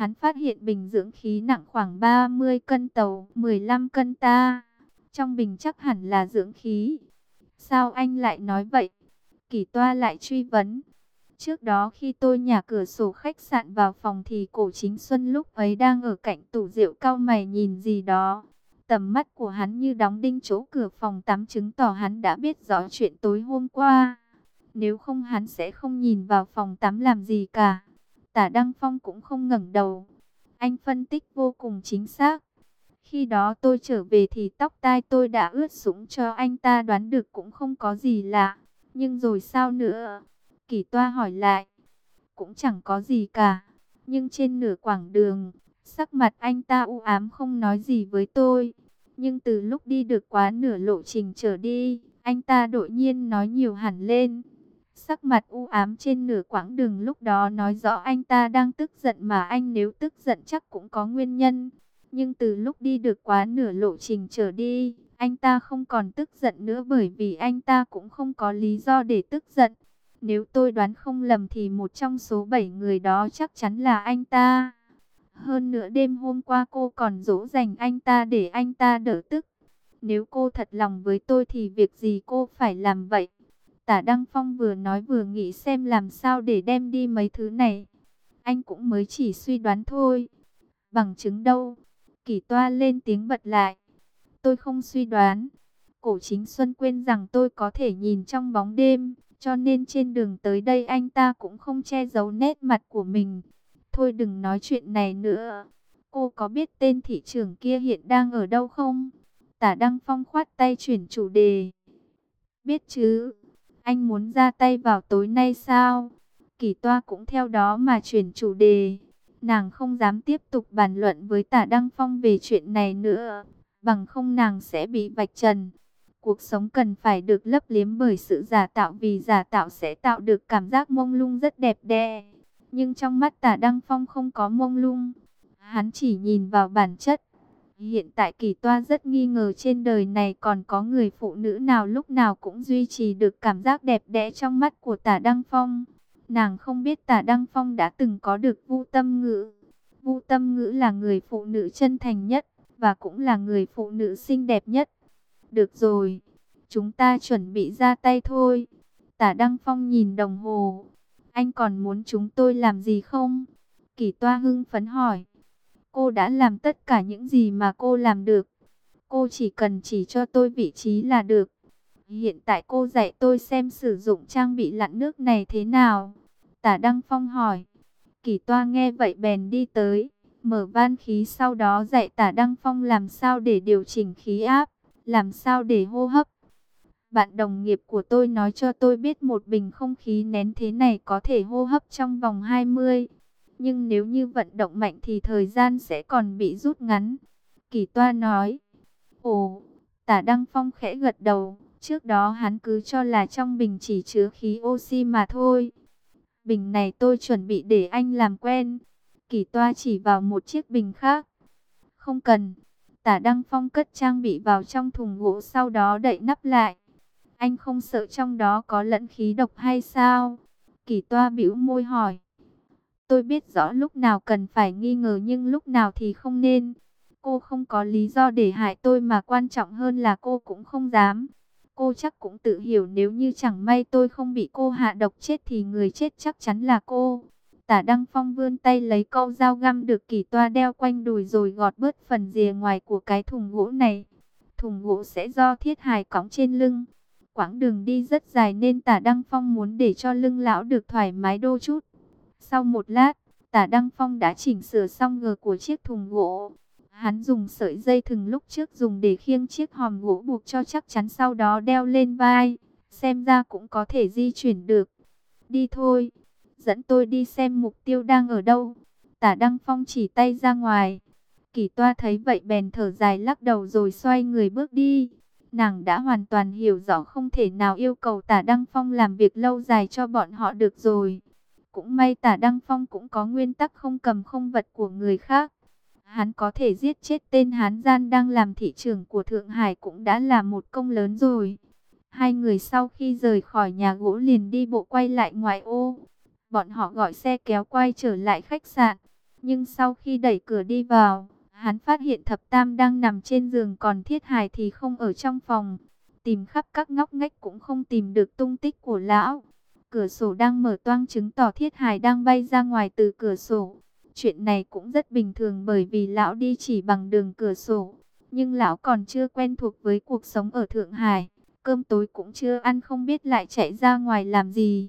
hắn phát hiện bình dưỡng khí nặng khoảng 30 cân tàu, 15 cân ta. Trong bình chắc hẳn là dưỡng khí. Sao anh lại nói vậy? Kỳ toa lại truy vấn. Trước đó khi tôi nhà cửa sổ khách sạn vào phòng thì cổ chính Xuân lúc ấy đang ở cạnh tủ rượu cao mày nhìn gì đó. Tầm mắt của hắn như đóng đinh chỗ cửa phòng tắm chứng tỏ hắn đã biết rõ chuyện tối hôm qua. Nếu không hắn sẽ không nhìn vào phòng tắm làm gì cả. Tả Đăng Phong cũng không ngẩng đầu. Anh phân tích vô cùng chính xác. Khi đó tôi trở về thì tóc tai tôi đã ướt sũng cho anh ta đoán được cũng không có gì lạ. Nhưng rồi sao nữa? Kỳ toa hỏi lại. Cũng chẳng có gì cả. Nhưng trên nửa quảng đường, sắc mặt anh ta u ám không nói gì với tôi. Nhưng từ lúc đi được quá nửa lộ trình trở đi, anh ta đột nhiên nói nhiều hẳn lên. Sắc mặt u ám trên nửa quãng đường lúc đó nói rõ anh ta đang tức giận mà anh nếu tức giận chắc cũng có nguyên nhân. Nhưng từ lúc đi được quá nửa lộ trình trở đi, anh ta không còn tức giận nữa bởi vì anh ta cũng không có lý do để tức giận. Nếu tôi đoán không lầm thì một trong số 7 người đó chắc chắn là anh ta. Hơn nữa đêm hôm qua cô còn dỗ dành anh ta để anh ta đỡ tức. Nếu cô thật lòng với tôi thì việc gì cô phải làm vậy? Tả Đăng Phong vừa nói vừa nghĩ xem làm sao để đem đi mấy thứ này. Anh cũng mới chỉ suy đoán thôi. Bằng chứng đâu? Kỳ toa lên tiếng bật lại. Tôi không suy đoán. Cổ chính Xuân quên rằng tôi có thể nhìn trong bóng đêm. Cho nên trên đường tới đây anh ta cũng không che giấu nét mặt của mình. Thôi đừng nói chuyện này nữa. Cô có biết tên thị trưởng kia hiện đang ở đâu không? Tả Đăng Phong khoát tay chuyển chủ đề. Biết chứ. Anh muốn ra tay vào tối nay sao? Kỳ toa cũng theo đó mà chuyển chủ đề. Nàng không dám tiếp tục bàn luận với tả Đăng Phong về chuyện này nữa. Bằng không nàng sẽ bị vạch trần. Cuộc sống cần phải được lấp liếm bởi sự giả tạo, vì giả tạo sẽ tạo được cảm giác mông lung rất đẹp đẽ. Nhưng trong mắt tả Đăng Phong không có mông lung. Hắn chỉ nhìn vào bản chất. Hiện tại kỳ toa rất nghi ngờ trên đời này còn có người phụ nữ nào lúc nào cũng duy trì được cảm giác đẹp đẽ trong mắt của tả Đăng Phong. Nàng không biết tả Đăng Phong đã từng có được vu tâm ngữ. Vu tâm ngữ là người phụ nữ chân thành nhất và cũng là người phụ nữ xinh đẹp nhất. Được rồi, chúng ta chuẩn bị ra tay thôi. Tả Đăng Phong nhìn đồng hồ. Anh còn muốn chúng tôi làm gì không? Kỳ toa hưng phấn hỏi. Cô đã làm tất cả những gì mà cô làm được. Cô chỉ cần chỉ cho tôi vị trí là được. Hiện tại cô dạy tôi xem sử dụng trang bị lặn nước này thế nào. Tả Đăng Phong hỏi. Kỳ toa nghe vậy bèn đi tới. Mở van khí sau đó dạy tả Đăng Phong làm sao để điều chỉnh khí áp. Làm sao để hô hấp. Bạn đồng nghiệp của tôi nói cho tôi biết một bình không khí nén thế này có thể hô hấp trong vòng 20 nhưng nếu như vận động mạnh thì thời gian sẽ còn bị rút ngắn. Kỳ toa nói. Ồ, tả Đăng Phong khẽ gật đầu. Trước đó hắn cứ cho là trong bình chỉ chứa khí oxy mà thôi. Bình này tôi chuẩn bị để anh làm quen. Kỳ toa chỉ vào một chiếc bình khác. Không cần. Tả Đăng Phong cất trang bị vào trong thùng gỗ sau đó đậy nắp lại. Anh không sợ trong đó có lẫn khí độc hay sao? Kỳ toa bĩu môi hỏi. Tôi biết rõ lúc nào cần phải nghi ngờ nhưng lúc nào thì không nên. Cô không có lý do để hại tôi mà quan trọng hơn là cô cũng không dám. Cô chắc cũng tự hiểu nếu như chẳng may tôi không bị cô hạ độc chết thì người chết chắc chắn là cô. Tả Đăng Phong vươn tay lấy câu dao găm được kỳ toa đeo quanh đùi rồi gọt bớt phần rìa ngoài của cái thùng gỗ này. Thùng gỗ sẽ do thiết hài cõng trên lưng. Quãng đường đi rất dài nên tả Đăng Phong muốn để cho lưng lão được thoải mái đô chút. Sau một lát, tả Đăng Phong đã chỉnh sửa xong gờ của chiếc thùng gỗ. Hắn dùng sợi dây thừng lúc trước dùng để khiêng chiếc hòm gỗ buộc cho chắc chắn sau đó đeo lên vai. Xem ra cũng có thể di chuyển được. Đi thôi, dẫn tôi đi xem mục tiêu đang ở đâu. Tả Đăng Phong chỉ tay ra ngoài. Kỳ toa thấy vậy bèn thở dài lắc đầu rồi xoay người bước đi. Nàng đã hoàn toàn hiểu rõ không thể nào yêu cầu tả Đăng Phong làm việc lâu dài cho bọn họ được rồi. Cũng may tả Đăng Phong cũng có nguyên tắc không cầm không vật của người khác. Hắn có thể giết chết tên Hán Gian đang làm thị trường của Thượng Hải cũng đã là một công lớn rồi. Hai người sau khi rời khỏi nhà gỗ liền đi bộ quay lại ngoài ô. Bọn họ gọi xe kéo quay trở lại khách sạn. Nhưng sau khi đẩy cửa đi vào, hắn phát hiện thập tam đang nằm trên giường còn thiết hài thì không ở trong phòng. Tìm khắp các ngóc ngách cũng không tìm được tung tích của lão. Cửa sổ đang mở toang chứng tỏ thiết hài đang bay ra ngoài từ cửa sổ. Chuyện này cũng rất bình thường bởi vì lão đi chỉ bằng đường cửa sổ. Nhưng lão còn chưa quen thuộc với cuộc sống ở Thượng Hải. Cơm tối cũng chưa ăn không biết lại chạy ra ngoài làm gì.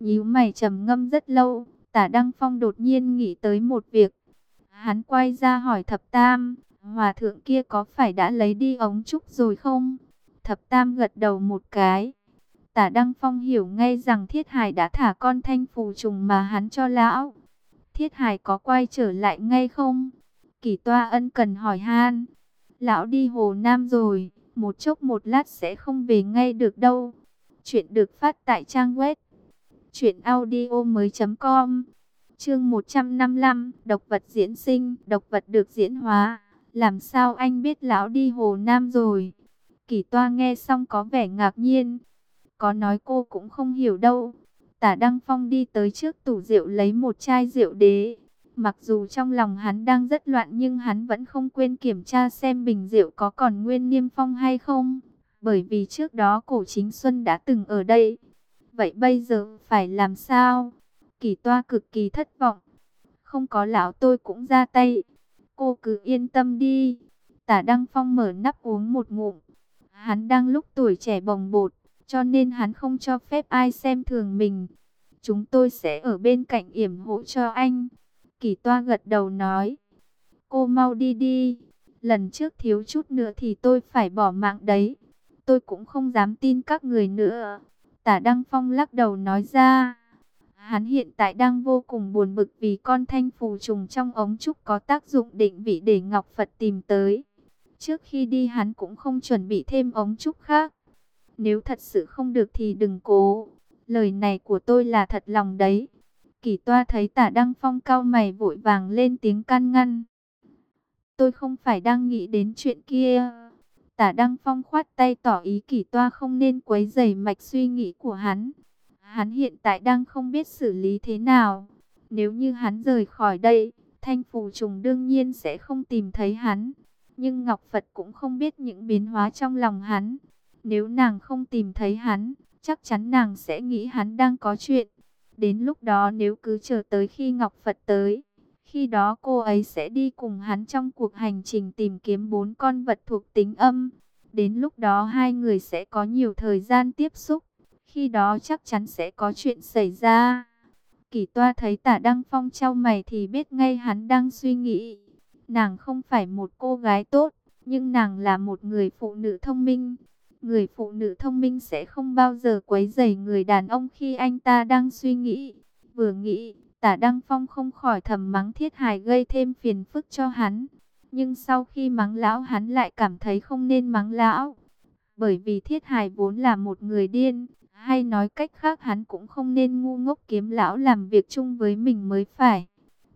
Nhíu mày trầm ngâm rất lâu, tả Đăng Phong đột nhiên nghĩ tới một việc. Hắn quay ra hỏi thập tam, hòa thượng kia có phải đã lấy đi ống trúc rồi không? Thập tam gật đầu một cái. Tả Đăng Phong hiểu ngay rằng Thiết Hải đã thả con thanh phù trùng mà hắn cho lão. Thiết Hải có quay trở lại ngay không? Kỳ toa ân cần hỏi han. Lão đi Hồ Nam rồi, một chốc một lát sẽ không về ngay được đâu. Chuyện được phát tại trang web truyện audio mới.com Chương 155, độc vật diễn sinh, độc vật được diễn hóa. Làm sao anh biết lão đi Hồ Nam rồi? Kỳ toa nghe xong có vẻ ngạc nhiên. Có nói cô cũng không hiểu đâu. Tả Đăng Phong đi tới trước tủ rượu lấy một chai rượu đế. Mặc dù trong lòng hắn đang rất loạn nhưng hắn vẫn không quên kiểm tra xem bình rượu có còn nguyên niêm phong hay không. Bởi vì trước đó cổ chính Xuân đã từng ở đây. Vậy bây giờ phải làm sao? Kỳ toa cực kỳ thất vọng. Không có lão tôi cũng ra tay. Cô cứ yên tâm đi. Tả Đăng Phong mở nắp uống một ngụm. Hắn đang lúc tuổi trẻ bồng bột, cho nên hắn không cho phép ai xem thường mình. Chúng tôi sẽ ở bên cạnh yểm hộ cho anh. Kỳ toa gật đầu nói. Cô mau đi đi. Lần trước thiếu chút nữa thì tôi phải bỏ mạng đấy. Tôi cũng không dám tin các người nữa. Tả Đăng Phong lắc đầu nói ra. Hắn hiện tại đang vô cùng buồn bực vì con thanh phù trùng trong ống trúc có tác dụng định vị để Ngọc Phật tìm tới. Trước khi đi hắn cũng không chuẩn bị thêm ống trúc khác. Nếu thật sự không được thì đừng cố. Lời này của tôi là thật lòng đấy. Kỳ toa thấy tả Đăng Phong cao mày vội vàng lên tiếng can ngăn. Tôi không phải đang nghĩ đến chuyện kia. Tả Đăng Phong khoát tay tỏ ý kỳ toa không nên quấy rầy mạch suy nghĩ của hắn. Hắn hiện tại đang không biết xử lý thế nào. Nếu như hắn rời khỏi đây, thanh phù trùng đương nhiên sẽ không tìm thấy hắn. Nhưng Ngọc Phật cũng không biết những biến hóa trong lòng hắn. Nếu nàng không tìm thấy hắn, chắc chắn nàng sẽ nghĩ hắn đang có chuyện. Đến lúc đó nếu cứ chờ tới khi Ngọc Phật tới, khi đó cô ấy sẽ đi cùng hắn trong cuộc hành trình tìm kiếm bốn con vật thuộc tính âm. Đến lúc đó hai người sẽ có nhiều thời gian tiếp xúc. Khi đó chắc chắn sẽ có chuyện xảy ra. Kỳ toa thấy tả Đăng Phong trao mày thì biết ngay hắn đang suy nghĩ. Nàng không phải một cô gái tốt, nhưng nàng là một người phụ nữ thông minh. Người phụ nữ thông minh sẽ không bao giờ quấy rầy người đàn ông khi anh ta đang suy nghĩ. Vừa nghĩ, tả Đăng Phong không khỏi thầm mắng thiết hài gây thêm phiền phức cho hắn. Nhưng sau khi mắng lão hắn lại cảm thấy không nên mắng lão. Bởi vì thiết hài vốn là một người điên, hay nói cách khác hắn cũng không nên ngu ngốc kiếm lão làm việc chung với mình mới phải.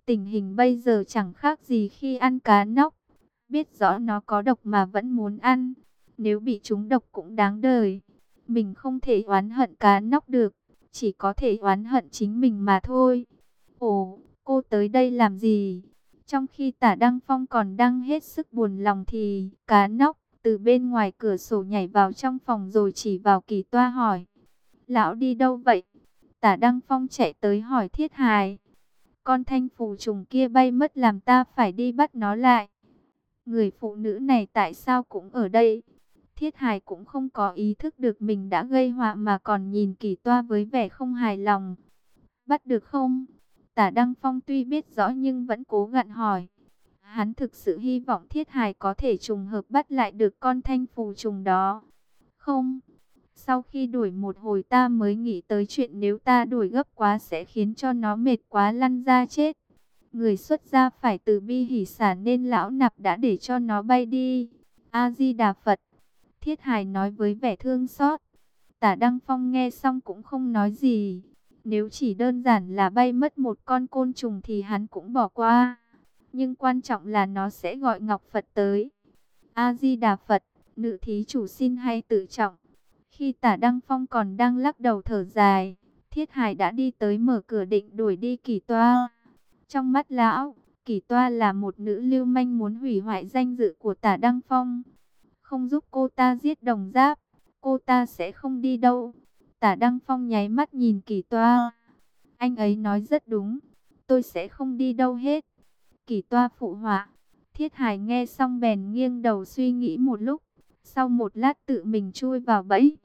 Tình hình bây giờ chẳng khác gì khi ăn cá nóc. Biết rõ nó có độc mà vẫn muốn ăn. Nếu bị trúng độc cũng đáng đời. Mình không thể oán hận cá nóc được. Chỉ có thể oán hận chính mình mà thôi. Ồ, cô tới đây làm gì? Trong khi tả Đăng Phong còn đang hết sức buồn lòng thì cá nóc từ bên ngoài cửa sổ nhảy vào trong phòng rồi chỉ vào kỳ toa hỏi. Lão đi đâu vậy? Tả Đăng Phong chạy tới hỏi Thiết Hài. Con thanh phù trùng kia bay mất làm ta phải đi bắt nó lại. Người phụ nữ này tại sao cũng ở đây? Thiết Hải cũng không có ý thức được mình đã gây họa mà còn nhìn kỳ toa với vẻ không hài lòng. Bắt được không? Tả Đăng Phong tuy biết rõ nhưng vẫn cố gặn hỏi. Hắn thực sự hy vọng Thiết Hải có thể trùng hợp bắt lại được con thanh phù trùng đó. Không, sau khi đuổi một hồi ta mới nghĩ tới chuyện nếu ta đuổi gấp quá sẽ khiến cho nó mệt quá lăn ra chết. Người xuất gia phải từ bi hỷ sản nên lão nạp đã để cho nó bay đi. A-di-đà Phật. Thiết Hải nói với vẻ thương xót. Tả Đăng Phong nghe xong cũng không nói gì. Nếu chỉ đơn giản là bay mất một con côn trùng thì hắn cũng bỏ qua. Nhưng quan trọng là nó sẽ gọi Ngọc Phật tới. A-di-đà Phật, nữ thí chủ xin hay tự trọng. Khi tả Đăng Phong còn đang lắc đầu thở dài, Thiết Hải đã đi tới mở cửa định đuổi đi kỳ toa. Trong mắt lão, Kỳ Toa là một nữ lưu manh muốn hủy hoại danh dự của tả Đăng Phong. Không giúp cô ta giết đồng giáp, cô ta sẽ không đi đâu. Tả Đăng Phong nháy mắt nhìn Kỳ Toa. Anh ấy nói rất đúng, tôi sẽ không đi đâu hết. Kỳ Toa phụ họa. Thiết Hải nghe xong bèn nghiêng đầu suy nghĩ một lúc. Sau một lát tự mình chui vào bẫy.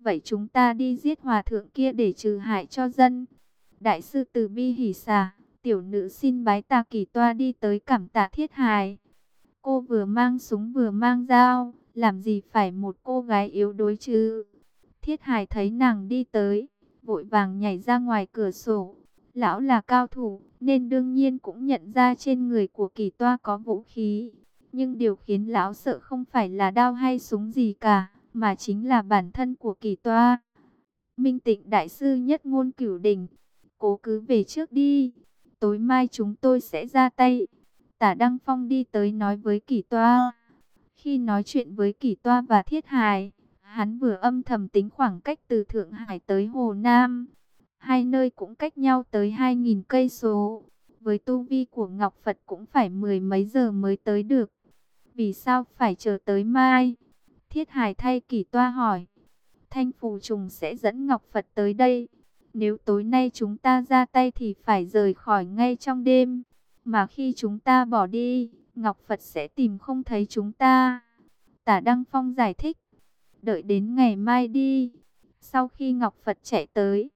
Vậy chúng ta đi giết hòa thượng kia để trừ hại cho dân. Đại sư Từ Bi hỉ xà, tiểu nữ xin bái tà kỳ toa đi tới cảm tạ thiết Hải. Cô vừa mang súng vừa mang dao, làm gì phải một cô gái yếu đuối chứ. Thiết Hải thấy nàng đi tới, vội vàng nhảy ra ngoài cửa sổ. Lão là cao thủ, nên đương nhiên cũng nhận ra trên người của kỳ toa có vũ khí. Nhưng điều khiến lão sợ không phải là đao hay súng gì cả, mà chính là bản thân của kỳ toa. Minh tịnh đại sư nhất ngôn cửu đỉnh, cố cứ về trước đi, tối mai chúng tôi sẽ ra tay. Tả Đăng Phong đi tới nói với kỳ toa. Khi nói chuyện với Kỷ toa và thiết Hải, hắn vừa âm thầm tính khoảng cách từ Thượng Hải tới Hồ Nam. Hai nơi cũng cách nhau tới 2.000 cây số. Với tu vi của Ngọc Phật cũng phải mười mấy giờ mới tới được. Vì sao phải chờ tới mai? Thiết Hải thay Kỷ toa hỏi. Thanh Phù Trùng sẽ dẫn Ngọc Phật tới đây. Nếu tối nay chúng ta ra tay thì phải rời khỏi ngay trong đêm. Mà khi chúng ta bỏ đi, Ngọc Phật sẽ tìm không thấy chúng ta. Tả Đăng Phong giải thích. Đợi đến ngày mai đi. Sau khi Ngọc Phật chạy tới,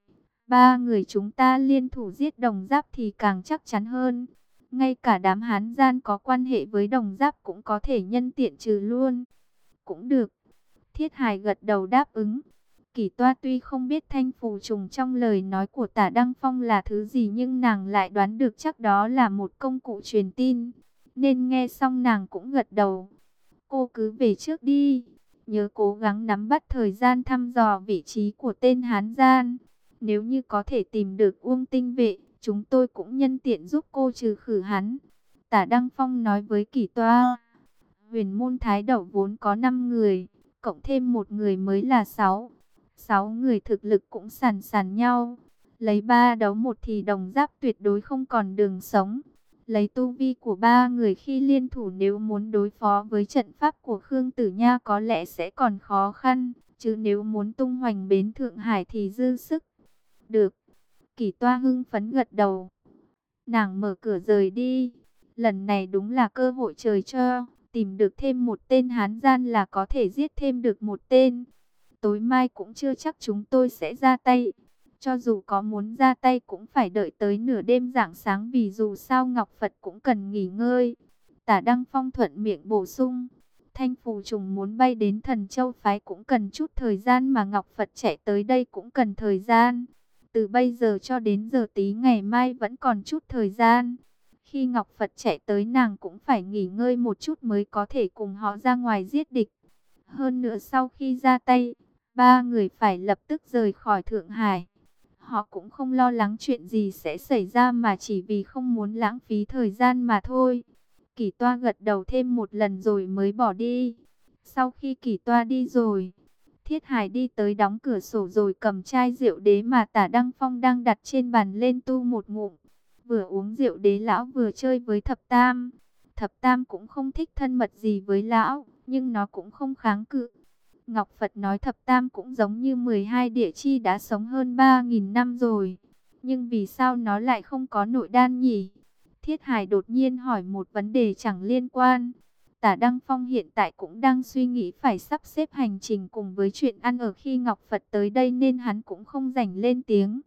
ba người chúng ta liên thủ giết đồng giáp thì càng chắc chắn hơn. Ngay cả đám hán gian có quan hệ với đồng giáp cũng có thể nhân tiện trừ luôn. Cũng được. Thiết Hải gật đầu đáp ứng. Kỳ toa tuy không biết thanh phù trùng trong lời nói của tả Đăng Phong là thứ gì nhưng nàng lại đoán được chắc đó là một công cụ truyền tin. Nên nghe xong nàng cũng gật đầu. Cô cứ về trước đi. Nhớ cố gắng nắm bắt thời gian thăm dò vị trí của tên Hán Gian. Nếu như có thể tìm được Uông Tinh Vệ, chúng tôi cũng nhân tiện giúp cô trừ khử hắn. Tả Đăng Phong nói với kỳ toa. Huyền môn thái đậu vốn có 5 người, cộng thêm một người mới là 6. 6 người thực lực cũng sàn sàn nhau. Lấy ba đấu một thì đồng giáp tuyệt đối không còn đường sống. Lấy tu vi của ba người khi liên thủ nếu muốn đối phó với trận pháp của Khương Tử Nha có lẽ sẽ còn khó khăn. Chứ nếu muốn tung hoành bến Thượng Hải thì dư sức. Được. Kỳ toa hưng phấn gật đầu. Nàng mở cửa rời đi. Lần này đúng là cơ hội trời cho. Tìm được thêm một tên hán gian là có thể giết thêm được một tên. Tối mai cũng chưa chắc chúng tôi sẽ ra tay. Cho dù có muốn ra tay cũng phải đợi tới nửa đêm rạng sáng vì dù sao Ngọc Phật cũng cần nghỉ ngơi. Tả Đăng Phong thuận miệng bổ sung. Thanh Phù Trùng muốn bay đến thần châu phái cũng cần chút thời gian mà Ngọc Phật chạy tới đây cũng cần thời gian. Từ bây giờ cho đến giờ tí ngày mai vẫn còn chút thời gian. Khi Ngọc Phật chạy tới nàng cũng phải nghỉ ngơi một chút mới có thể cùng họ ra ngoài giết địch. Hơn nữa sau khi ra tay, ba người phải lập tức rời khỏi Thượng Hải. Họ cũng không lo lắng chuyện gì sẽ xảy ra mà chỉ vì không muốn lãng phí thời gian mà thôi. Kỳ toa gật đầu thêm một lần rồi mới bỏ đi. Sau khi kỳ toa đi rồi, Thiết Hải đi tới đóng cửa sổ rồi cầm chai rượu đế mà tả Đăng Phong đang đặt trên bàn lên tu một ngụm. Vừa uống rượu đế lão vừa chơi với thập tam. Thập tam cũng không thích thân mật gì với lão, nhưng nó cũng không kháng cự. Ngọc Phật nói thập tam cũng giống như 12 địa chi đã sống hơn 3.000 năm rồi. Nhưng vì sao nó lại không có nội đan nhỉ? Thiết Hải đột nhiên hỏi một vấn đề chẳng liên quan. Tả Đăng Phong hiện tại cũng đang suy nghĩ phải sắp xếp hành trình cùng với chuyện ăn ở khi Ngọc Phật tới đây nên hắn cũng không rảnh lên tiếng.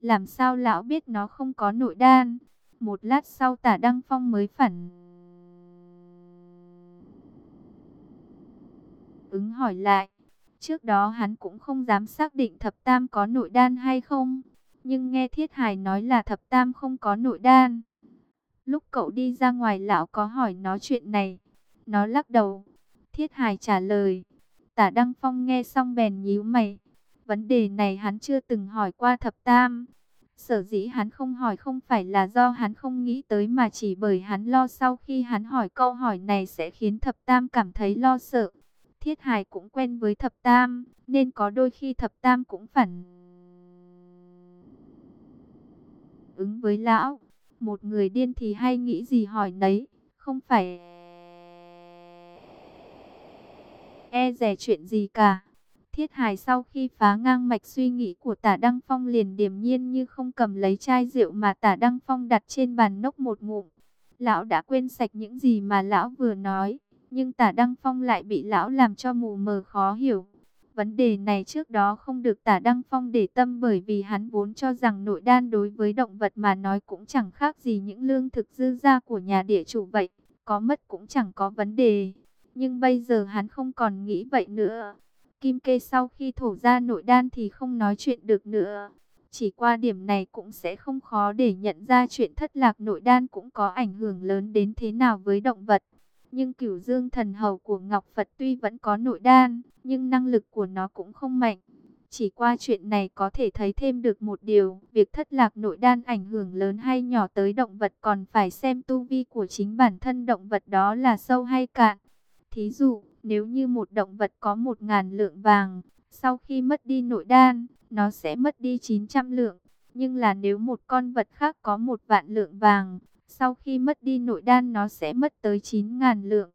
Làm sao lão biết nó không có nội đan? Một lát sau tả Đăng Phong mới phản ứng hỏi lại. Trước đó hắn cũng không dám xác định thập tam có nội đan hay không. Nhưng nghe Thiết hài nói là thập tam không có nội đan. Lúc cậu đi ra ngoài lão có hỏi nó chuyện này. Nó lắc đầu. Thiết hài trả lời. Tả Đăng Phong nghe xong bèn nhíu mày. Vấn đề này hắn chưa từng hỏi qua thập tam. Sở dĩ hắn không hỏi không phải là do hắn không nghĩ tới mà chỉ bởi hắn lo sau khi hắn hỏi câu hỏi này sẽ khiến thập tam cảm thấy lo sợ. Thiết Hải cũng quen với thập tam, nên có đôi khi thập tam cũng phản ứng với lão. Một người điên thì hay nghĩ gì hỏi nấy, không phải e rẻ chuyện gì cả. Thiết Hải sau khi phá ngang mạch suy nghĩ của tả Đăng Phong liền điềm nhiên như không cầm lấy chai rượu mà tả Đăng Phong đặt trên bàn nốc một ngụm. Lão đã quên sạch những gì mà lão vừa nói, nhưng tả Đăng Phong lại bị lão làm cho mù mờ khó hiểu. Vấn đề này trước đó không được tả Đăng Phong để tâm bởi vì hắn vốn cho rằng nội đan đối với động vật mà nói cũng chẳng khác gì những lương thực dư ra của nhà địa chủ vậy, có mất cũng chẳng có vấn đề. Nhưng bây giờ hắn không còn nghĩ vậy nữa. Kim kê sau khi thổ ra nội đan thì không nói chuyện được nữa. Chỉ qua điểm này cũng sẽ không khó để nhận ra chuyện thất lạc nội đan cũng có ảnh hưởng lớn đến thế nào với động vật. Nhưng cửu dương thần hầu của Ngọc Phật tuy vẫn có nội đan, nhưng năng lực của nó cũng không mạnh. Chỉ qua chuyện này có thể thấy thêm được một điều, việc thất lạc nội đan ảnh hưởng lớn hay nhỏ tới động vật còn phải xem tu vi của chính bản thân động vật đó là sâu hay cạn. Thí dụ, nếu như một động vật có một ngàn lượng vàng, sau khi mất đi nội đan, nó sẽ mất đi 900 lượng. Nhưng là nếu một con vật khác có một vạn lượng vàng, sau khi mất đi nội đan nó sẽ mất tới 9.000 lượng.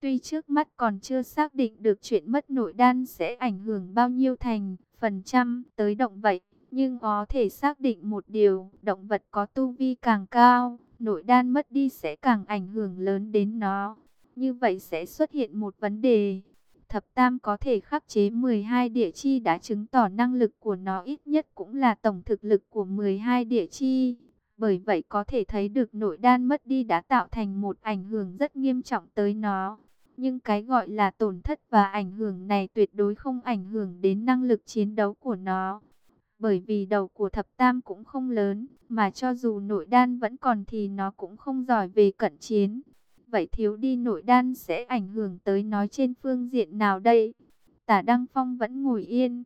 Tuy trước mắt còn chưa xác định được chuyện mất nội đan sẽ ảnh hưởng bao nhiêu thành phần trăm tới động vật, nhưng có thể xác định một điều, động vật có tu vi càng cao, nội đan mất đi sẽ càng ảnh hưởng lớn đến nó. Như vậy sẽ xuất hiện một vấn đề. Thập Tam có thể khắc chế 12 địa chi đã chứng tỏ năng lực của nó ít nhất cũng là tổng thực lực của 12 địa chi. Bởi vậy có thể thấy được nội đan mất đi đã tạo thành một ảnh hưởng rất nghiêm trọng tới nó. Nhưng cái gọi là tổn thất và ảnh hưởng này tuyệt đối không ảnh hưởng đến năng lực chiến đấu của nó. Bởi vì đầu của thập tam cũng không lớn, mà cho dù nội đan vẫn còn thì nó cũng không giỏi về cận chiến. Vậy thiếu đi nội đan sẽ ảnh hưởng tới nó trên phương diện nào đây? Tả Đăng Phong vẫn ngồi yên.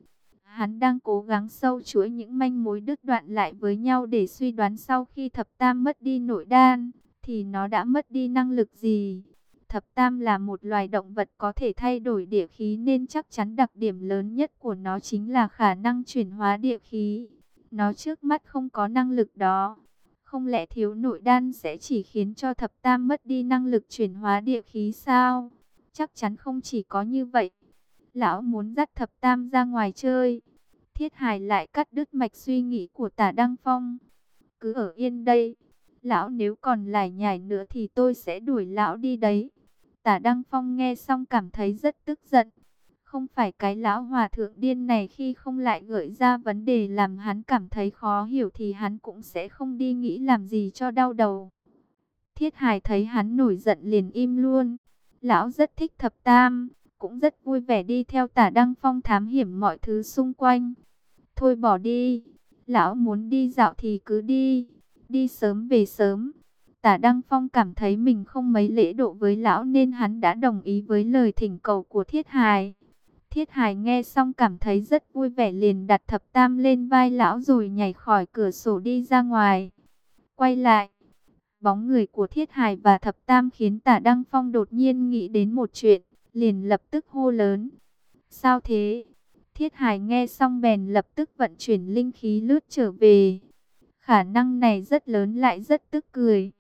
Hắn đang cố gắng sâu chuỗi những manh mối đứt đoạn lại với nhau để suy đoán sau khi thập tam mất đi nội đan, thì nó đã mất đi năng lực gì? Thập tam là một loài động vật có thể thay đổi địa khí nên chắc chắn đặc điểm lớn nhất của nó chính là khả năng chuyển hóa địa khí. Nó trước mắt không có năng lực đó. Không lẽ thiếu nội đan sẽ chỉ khiến cho thập tam mất đi năng lực chuyển hóa địa khí sao? Chắc chắn không chỉ có như vậy. Lão muốn dắt thập tam ra ngoài chơi. Thiết Hải lại cắt đứt mạch suy nghĩ của tả Đăng Phong. Cứ ở yên đây. Lão nếu còn lại nhảy nữa thì tôi sẽ đuổi lão đi đấy. Tả Đăng Phong nghe xong cảm thấy rất tức giận. Không phải cái lão hòa thượng điên này khi không lại gợi ra vấn đề làm hắn cảm thấy khó hiểu thì hắn cũng sẽ không đi nghĩ làm gì cho đau đầu. Thiết Hải thấy hắn nổi giận liền im luôn. Lão rất thích thập tam, cũng rất vui vẻ đi theo tả Đăng Phong thám hiểm mọi thứ xung quanh. Thôi bỏ đi, lão muốn đi dạo thì cứ đi, đi sớm về sớm. Tả Đăng Phong cảm thấy mình không mấy lễ độ với lão nên hắn đã đồng ý với lời thỉnh cầu của Thiết hài Thiết hài nghe xong cảm thấy rất vui vẻ liền đặt thập tam lên vai lão rồi nhảy khỏi cửa sổ đi ra ngoài. Quay lại, bóng người của Thiết hài và thập tam khiến tả Đăng Phong đột nhiên nghĩ đến một chuyện, liền lập tức hô lớn. Sao thế? Thiết Hải nghe xong bèn lập tức vận chuyển linh khí lướt trở về. Khả năng này rất lớn lại rất tức cười.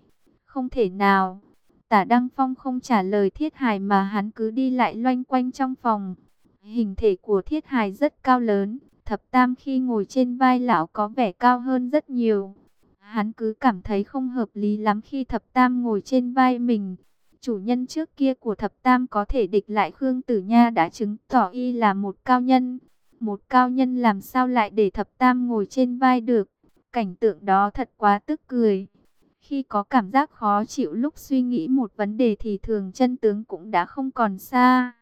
Không thể nào. Tả Đăng Phong không trả lời Thiết Hải mà hắn cứ đi lại loanh quanh trong phòng. Hình thể của Thiết Hải rất cao lớn. Thập Tam khi ngồi trên vai lão có vẻ cao hơn rất nhiều. Hắn cứ cảm thấy không hợp lý lắm khi Thập Tam ngồi trên vai mình. Chủ nhân trước kia của Thập Tam có thể địch lại Khương Tử Nha đã chứng tỏ y là một cao nhân. Một cao nhân làm sao lại để Thập Tam ngồi trên vai được. Cảnh tượng đó thật quá tức cười. Khi có cảm giác khó chịu lúc suy nghĩ một vấn đề thì thường chân tướng cũng đã không còn xa.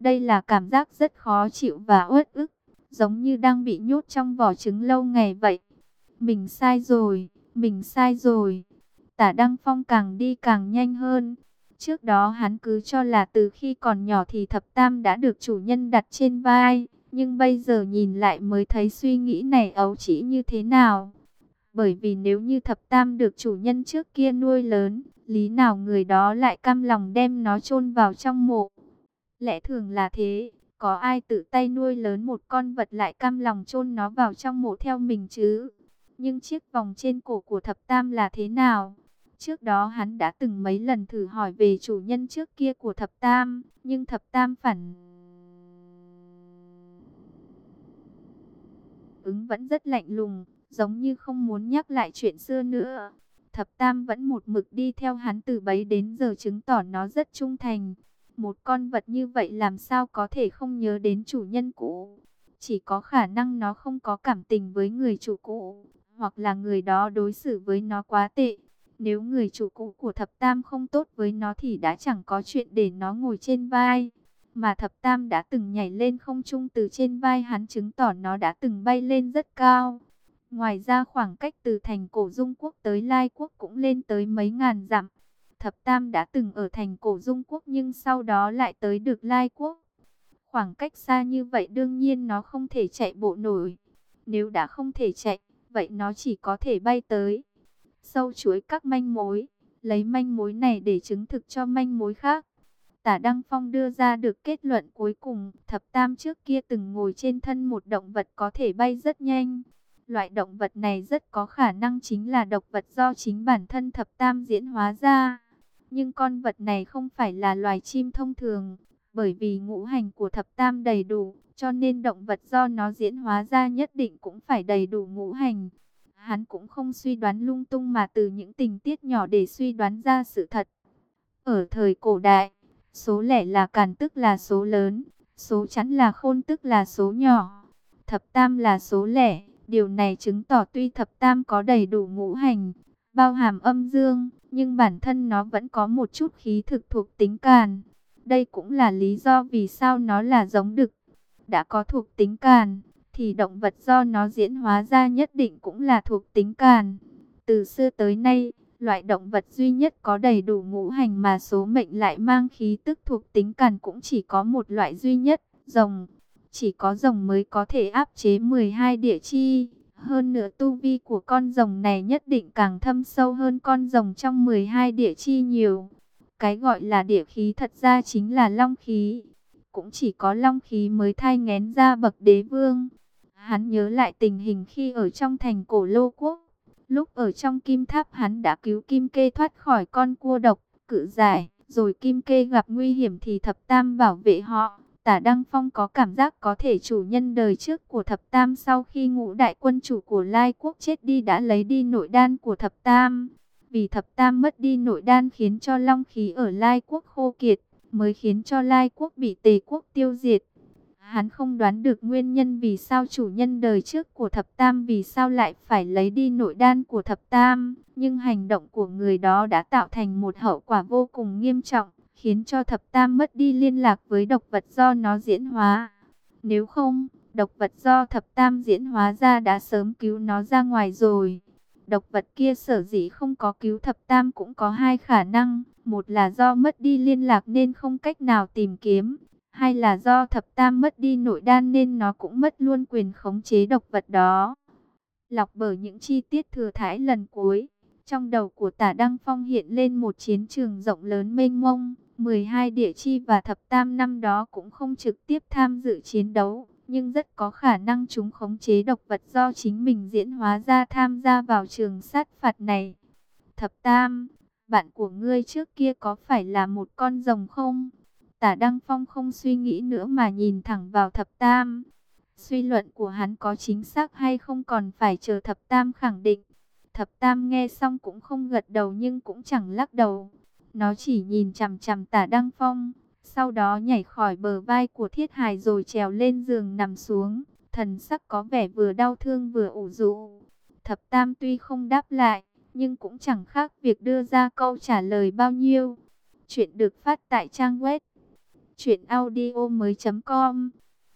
Đây là cảm giác rất khó chịu và uất ức, giống như đang bị nhốt trong vỏ trứng lâu ngày vậy. Mình sai rồi, mình sai rồi. Tả Đăng Phong càng đi càng nhanh hơn. Trước đó hắn cứ cho là từ khi còn nhỏ thì thập tam đã được chủ nhân đặt trên vai. Nhưng bây giờ nhìn lại mới thấy suy nghĩ này ấu chỉ như thế nào. Bởi vì nếu như thập tam được chủ nhân trước kia nuôi lớn, lý nào người đó lại cam lòng đem nó chôn vào trong mộ. Lẽ thường là thế, có ai tự tay nuôi lớn một con vật lại cam lòng chôn nó vào trong mộ theo mình chứ? Nhưng chiếc vòng trên cổ của thập tam là thế nào? Trước đó hắn đã từng mấy lần thử hỏi về chủ nhân trước kia của thập tam, nhưng thập tam phản ứng vẫn rất lạnh lùng, giống như không muốn nhắc lại chuyện xưa nữa. Thập Tam vẫn một mực đi theo hắn từ bấy đến giờ chứng tỏ nó rất trung thành. Một con vật như vậy làm sao có thể không nhớ đến chủ nhân cũ. Chỉ có khả năng nó không có cảm tình với người chủ cũ, hoặc là người đó đối xử với nó quá tệ. Nếu người chủ cũ của thập tam không tốt với nó thì đã chẳng có chuyện để nó ngồi trên vai. Mà thập tam đã từng nhảy lên không trung từ trên vai hắn chứng tỏ nó đã từng bay lên rất cao. Ngoài ra khoảng cách từ thành cổ dung quốc tới Lai quốc cũng lên tới mấy ngàn dặm. Thập Tam đã từng ở thành cổ dung quốc nhưng sau đó lại tới được Lai quốc. Khoảng cách xa như vậy đương nhiên nó không thể chạy bộ nổi. Nếu đã không thể chạy, vậy nó chỉ có thể bay tới. Sâu chuối các manh mối, lấy manh mối này để chứng thực cho manh mối khác. Tả Đăng Phong đưa ra được kết luận cuối cùng, thập tam trước kia từng ngồi trên thân một động vật có thể bay rất nhanh. Loại động vật này rất có khả năng chính là độc vật do chính bản thân thập tam diễn hóa ra. Nhưng con vật này không phải là loài chim thông thường, bởi vì ngũ hành của thập tam đầy đủ, cho nên động vật do nó diễn hóa ra nhất định cũng phải đầy đủ ngũ hành. Hắn cũng không suy đoán lung tung mà từ những tình tiết nhỏ để suy đoán ra sự thật. Ở thời cổ đại, số lẻ là càn tức là số lớn, số chẵn là khôn tức là số nhỏ. Thập tam là số lẻ, Điều này chứng tỏ tuy thập tam có đầy đủ ngũ hành, bao hàm âm dương, nhưng bản thân nó vẫn có một chút khí thực thuộc tính càn. Đây cũng là lý do vì sao nó là giống đực. Đã có thuộc tính càn, thì động vật do nó diễn hóa ra nhất định cũng là thuộc tính càn. Từ xưa tới nay, loại động vật duy nhất có đầy đủ ngũ hành mà số mệnh lại mang khí tức thuộc tính càn cũng chỉ có một loại duy nhất, rồng. Chỉ có rồng mới có thể áp chế 12 địa chi. Hơn nữa tu vi của con rồng này nhất định càng thâm sâu hơn con rồng trong 12 địa chi nhiều. Cái gọi là địa khí thật ra chính là long khí. Cũng chỉ có long khí mới thai ngén ra bậc đế vương. Hắn nhớ lại tình hình khi ở trong thành cổ lô quốc. Lúc ở trong kim tháp hắn đã cứu kim kê thoát khỏi con cua độc, cự giải. Rồi kim kê gặp nguy hiểm thì thập tam bảo vệ họ. Tả Đăng Phong có cảm giác có thể chủ nhân đời trước của Thập Tam sau khi ngũ đại quân chủ của Lai Quốc chết đi đã lấy đi nội đan của Thập Tam. Vì Thập Tam mất đi nội đan khiến cho long khí ở Lai Quốc khô kiệt, mới khiến cho Lai Quốc bị Tề Quốc tiêu diệt. Hắn không đoán được nguyên nhân vì sao chủ nhân đời trước của Thập Tam vì sao lại phải lấy đi nội đan của Thập Tam. Nhưng hành động của người đó đã tạo thành một hậu quả vô cùng nghiêm trọng khiến cho thập tam mất đi liên lạc với độc vật do nó diễn hóa. Nếu không, độc vật do thập tam diễn hóa ra đã sớm cứu nó ra ngoài rồi. Độc vật kia sở dĩ không có cứu thập tam cũng có hai khả năng. Một là do mất đi liên lạc nên không cách nào tìm kiếm hay là do thập tam mất đi nội đan nên nó cũng mất luôn quyền khống chế độc vật đó. Lọc bởi những chi tiết thừa thải lần cuối. Trong đầu của tả Đăng Phong hiện lên một chiến trường rộng lớn mênh mông. 12 địa chi và thập tam năm đó cũng không trực tiếp tham dự chiến đấu, nhưng rất có khả năng chúng khống chế độc vật do chính mình diễn hóa ra tham gia vào trường sát phạt này. Thập tam, bạn của ngươi trước kia có phải là một con rồng không? Tả Đăng Phong không suy nghĩ nữa mà nhìn thẳng vào thập tam. Suy luận của hắn có chính xác hay không còn phải chờ thập tam khẳng định. Thập tam nghe xong cũng không gật đầu nhưng cũng chẳng lắc đầu. Nó chỉ nhìn chằm chằm tả Đăng Phong, sau đó nhảy khỏi bờ vai của Thiết hài rồi trèo lên giường nằm xuống, thần sắc có vẻ vừa đau thương vừa ủ rũ. Thập Tam tuy không đáp lại, nhưng cũng chẳng khác việc đưa ra câu trả lời bao nhiêu. Chuyện được phát tại trang web truyệnaudiomoi.com.